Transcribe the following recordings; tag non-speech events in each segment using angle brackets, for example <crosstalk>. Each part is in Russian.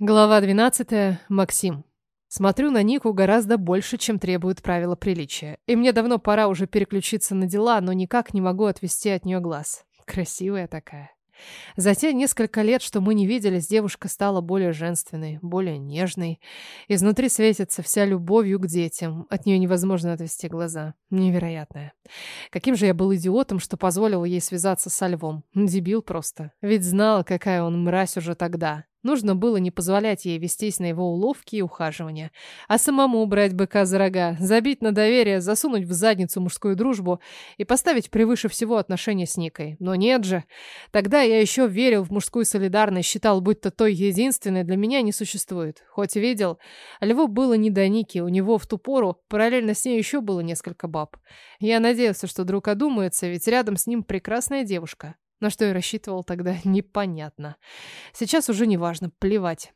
Глава 12. Максим. Смотрю на Нику гораздо больше, чем требуют правила приличия. И мне давно пора уже переключиться на дела, но никак не могу отвести от нее глаз. Красивая такая. За те несколько лет, что мы не виделись, девушка стала более женственной, более нежной. Изнутри светится вся любовью к детям. От нее невозможно отвести глаза. Невероятная. Каким же я был идиотом, что позволил ей связаться со львом. Дебил просто. Ведь знал, какая он мразь уже тогда. Нужно было не позволять ей вестись на его уловки и ухаживания, а самому брать быка за рога, забить на доверие, засунуть в задницу мужскую дружбу и поставить превыше всего отношения с Никой. Но нет же. Тогда я еще верил в мужскую солидарность, считал, будто той единственной для меня не существует. Хоть и видел, Льву было не до Ники, у него в ту пору параллельно с ней еще было несколько баб. Я надеялся, что друг одумается, ведь рядом с ним прекрасная девушка. На что я рассчитывал тогда, <laughs> непонятно. Сейчас уже не важно, плевать.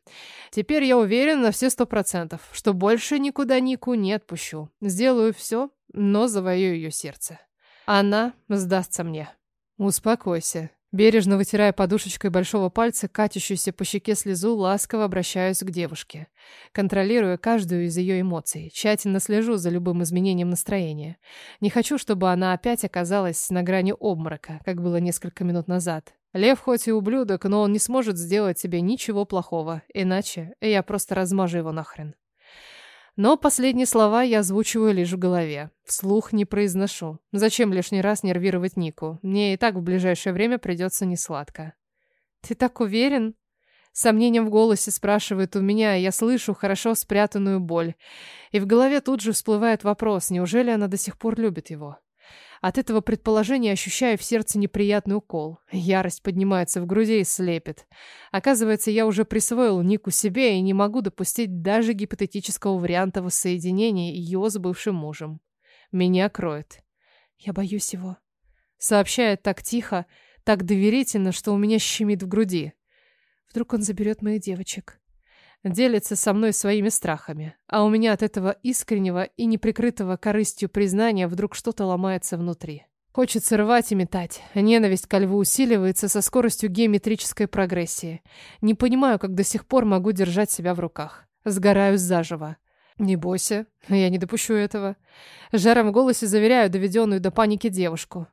Теперь я уверен на все сто процентов, что больше никуда Нику не отпущу. Сделаю все, но завою ее сердце. Она сдастся мне. Успокойся. Бережно вытирая подушечкой большого пальца катящуюся по щеке слезу, ласково обращаюсь к девушке. Контролируя каждую из ее эмоций, тщательно слежу за любым изменением настроения. Не хочу, чтобы она опять оказалась на грани обморока, как было несколько минут назад. Лев хоть и ублюдок, но он не сможет сделать тебе ничего плохого, иначе я просто размажу его нахрен. Но последние слова я озвучиваю лишь в голове. Вслух не произношу. Зачем лишний раз нервировать Нику? Мне и так в ближайшее время придется несладко. «Ты так уверен?» сомнением в голосе спрашивает у меня, я слышу хорошо спрятанную боль. И в голове тут же всплывает вопрос, неужели она до сих пор любит его? От этого предположения ощущаю в сердце неприятный укол. Ярость поднимается в груди и слепит. Оказывается, я уже присвоил Нику себе и не могу допустить даже гипотетического варианта воссоединения ее с бывшим мужем. Меня кроет. Я боюсь его. Сообщает так тихо, так доверительно, что у меня щемит в груди. Вдруг он заберет моих девочек. Делится со мной своими страхами, а у меня от этого искреннего и неприкрытого корыстью признания вдруг что-то ломается внутри. Хочется рвать и метать. Ненависть ко льву усиливается со скоростью геометрической прогрессии. Не понимаю, как до сих пор могу держать себя в руках. Сгораю заживо. Не бойся, я не допущу этого. Жаром в голосе заверяю доведенную до паники девушку.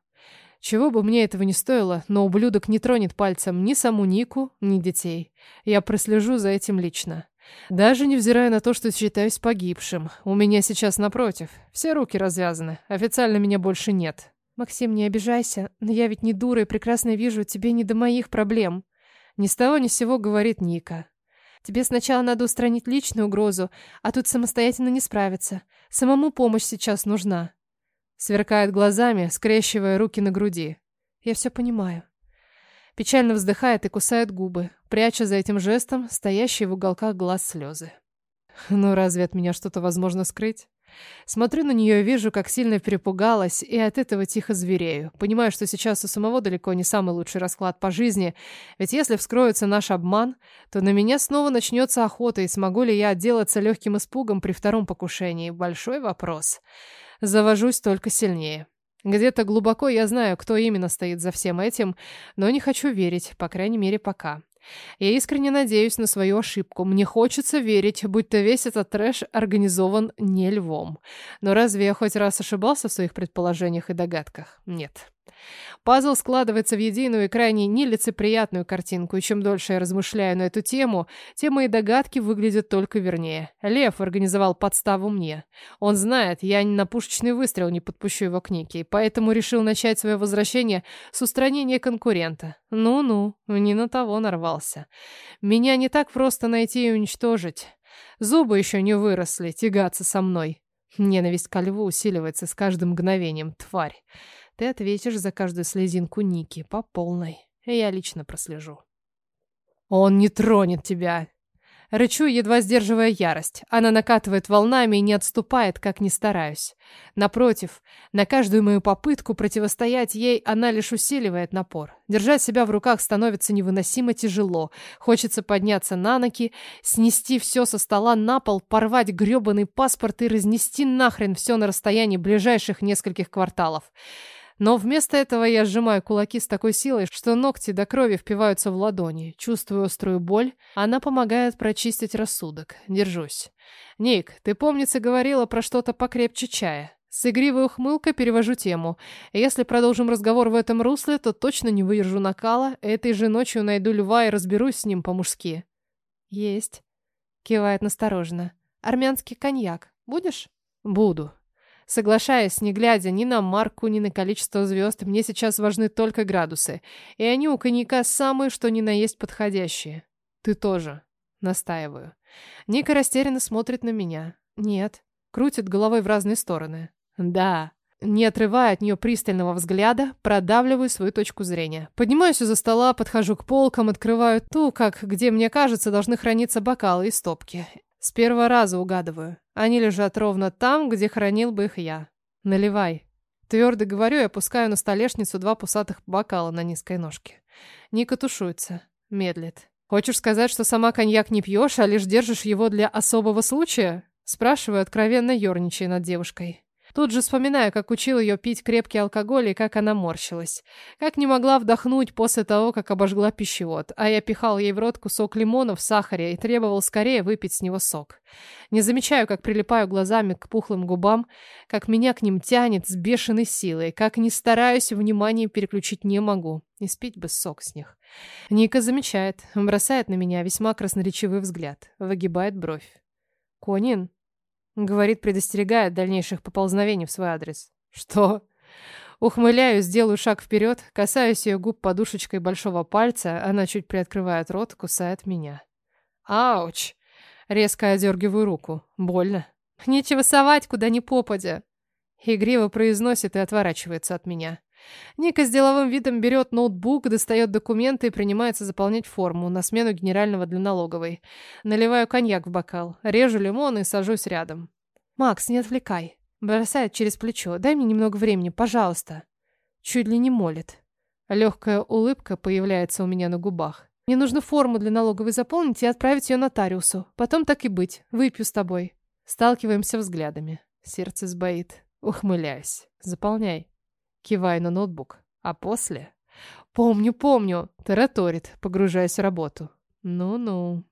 Чего бы мне этого не стоило, но ублюдок не тронет пальцем ни саму Нику, ни детей. Я прослежу за этим лично. Даже невзирая на то, что считаюсь погибшим. У меня сейчас напротив. Все руки развязаны. Официально меня больше нет. Максим, не обижайся, но я ведь не дура и прекрасно вижу, тебе не до моих проблем. Ни с того ни с сего говорит Ника. Тебе сначала надо устранить личную угрозу, а тут самостоятельно не справиться. Самому помощь сейчас нужна. Сверкает глазами, скрещивая руки на груди. Я все понимаю. Печально вздыхает и кусает губы, пряча за этим жестом стоящие в уголках глаз слезы. Ну разве от меня что-то возможно скрыть? Смотрю на нее и вижу, как сильно перепугалась, и от этого тихо зверею. Понимаю, что сейчас у самого далеко не самый лучший расклад по жизни, ведь если вскроется наш обман, то на меня снова начнется охота, и смогу ли я отделаться легким испугом при втором покушении? Большой вопрос завожусь только сильнее. Где-то глубоко я знаю, кто именно стоит за всем этим, но не хочу верить, по крайней мере, пока. Я искренне надеюсь на свою ошибку. Мне хочется верить, будто весь этот трэш организован не львом. Но разве я хоть раз ошибался в своих предположениях и догадках? Нет. Пазл складывается в единую и крайне нелицеприятную картинку, и чем дольше я размышляю на эту тему, тем мои догадки выглядят только вернее. Лев организовал подставу мне. Он знает, я ни на пушечный выстрел не подпущу его к Нике, поэтому решил начать свое возвращение с устранения конкурента. Ну-ну, не на того нарвался. Меня не так просто найти и уничтожить. Зубы еще не выросли, тягаться со мной. Ненависть ко льву усиливается с каждым мгновением, тварь. Ты ответишь за каждую слезинку Ники по полной. Я лично прослежу. Он не тронет тебя. Рычу, едва сдерживая ярость. Она накатывает волнами и не отступает, как ни стараюсь. Напротив, на каждую мою попытку противостоять ей она лишь усиливает напор. Держать себя в руках становится невыносимо тяжело. Хочется подняться на ноги, снести все со стола на пол, порвать гребаный паспорт и разнести нахрен все на расстоянии ближайших нескольких кварталов. Но вместо этого я сжимаю кулаки с такой силой, что ногти до крови впиваются в ладони. Чувствую острую боль. Она помогает прочистить рассудок. Держусь. «Ник, ты, помнится, говорила про что-то покрепче чая». С игривой ухмылкой перевожу тему. Если продолжим разговор в этом русле, то точно не выдержу накала. Этой же ночью найду льва и разберусь с ним по-мужски. «Есть», — кивает настороженно. «Армянский коньяк. Будешь?» «Буду». Соглашаясь, не глядя ни на марку, ни на количество звезд, мне сейчас важны только градусы. И они у коньяка самые, что ни на есть подходящие. Ты тоже. Настаиваю. Ника растерянно смотрит на меня. Нет. Крутит головой в разные стороны. Да. Не отрывая от нее пристального взгляда, продавливаю свою точку зрения. Поднимаюсь из-за стола, подхожу к полкам, открываю ту, как, где, мне кажется, должны храниться бокалы и стопки. С первого раза угадываю. Они лежат ровно там, где хранил бы их я. Наливай. Твердо говорю и опускаю на столешницу два пусатых бокала на низкой ножке. Ника тушуется. Медлит. Хочешь сказать, что сама коньяк не пьешь, а лишь держишь его для особого случая? Спрашиваю, откровенно ерничая над девушкой. Тут же вспоминаю, как учил ее пить крепкий алкоголь и как она морщилась. Как не могла вдохнуть после того, как обожгла пищевод, а я пихал ей в рот кусок лимона в сахаре и требовал скорее выпить с него сок. Не замечаю, как прилипаю глазами к пухлым губам, как меня к ним тянет с бешеной силой, как не стараюсь, внимание переключить не могу. И спить бы сок с них. Ника замечает, бросает на меня весьма красноречивый взгляд, выгибает бровь. «Конин?» Говорит, предостерегая дальнейших поползновений в свой адрес. Что? Ухмыляюсь, делаю шаг вперед, касаюсь ее губ подушечкой большого пальца, она чуть приоткрывает рот, кусает меня. Ауч! Резко одергиваю руку. Больно. Нечего совать, куда ни попадя. Игриво произносит и отворачивается от меня. Ника с деловым видом берет ноутбук, достает документы и принимается заполнять форму на смену генерального для налоговой. Наливаю коньяк в бокал, режу лимон и сажусь рядом. «Макс, не отвлекай». Бросает через плечо. «Дай мне немного времени, пожалуйста». Чуть ли не молит. Легкая улыбка появляется у меня на губах. Мне нужно форму для налоговой заполнить и отправить ее нотариусу. Потом так и быть. Выпью с тобой. Сталкиваемся взглядами. Сердце сбоит. Ухмыляюсь. Заполняй. Киваю на ноутбук. А после... «Помню, помню!» — тараторит, погружаясь в работу. «Ну-ну...»